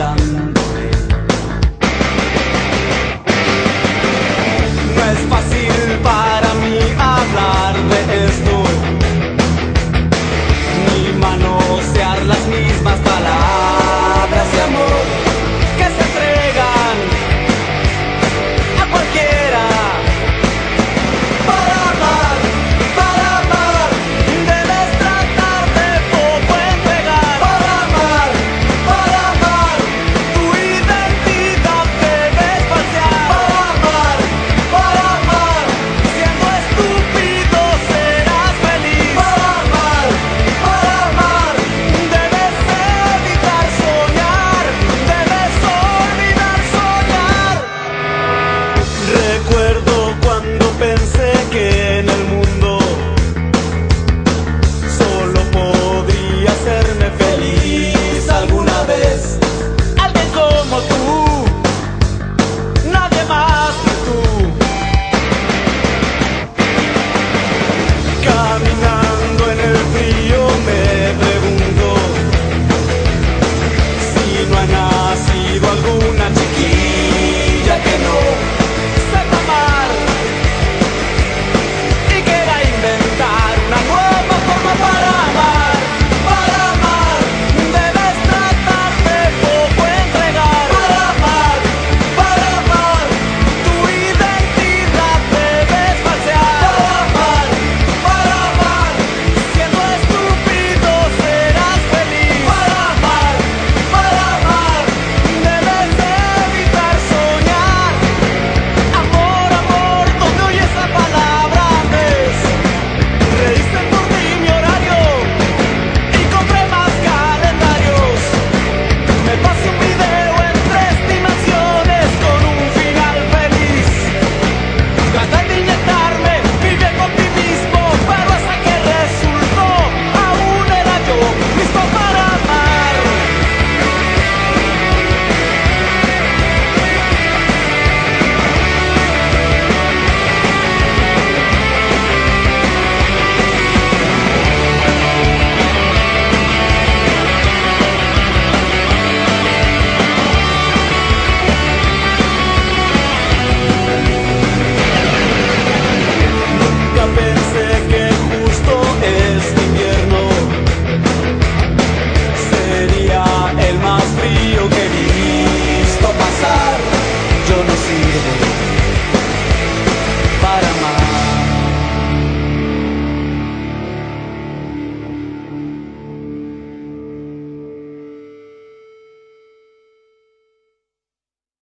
让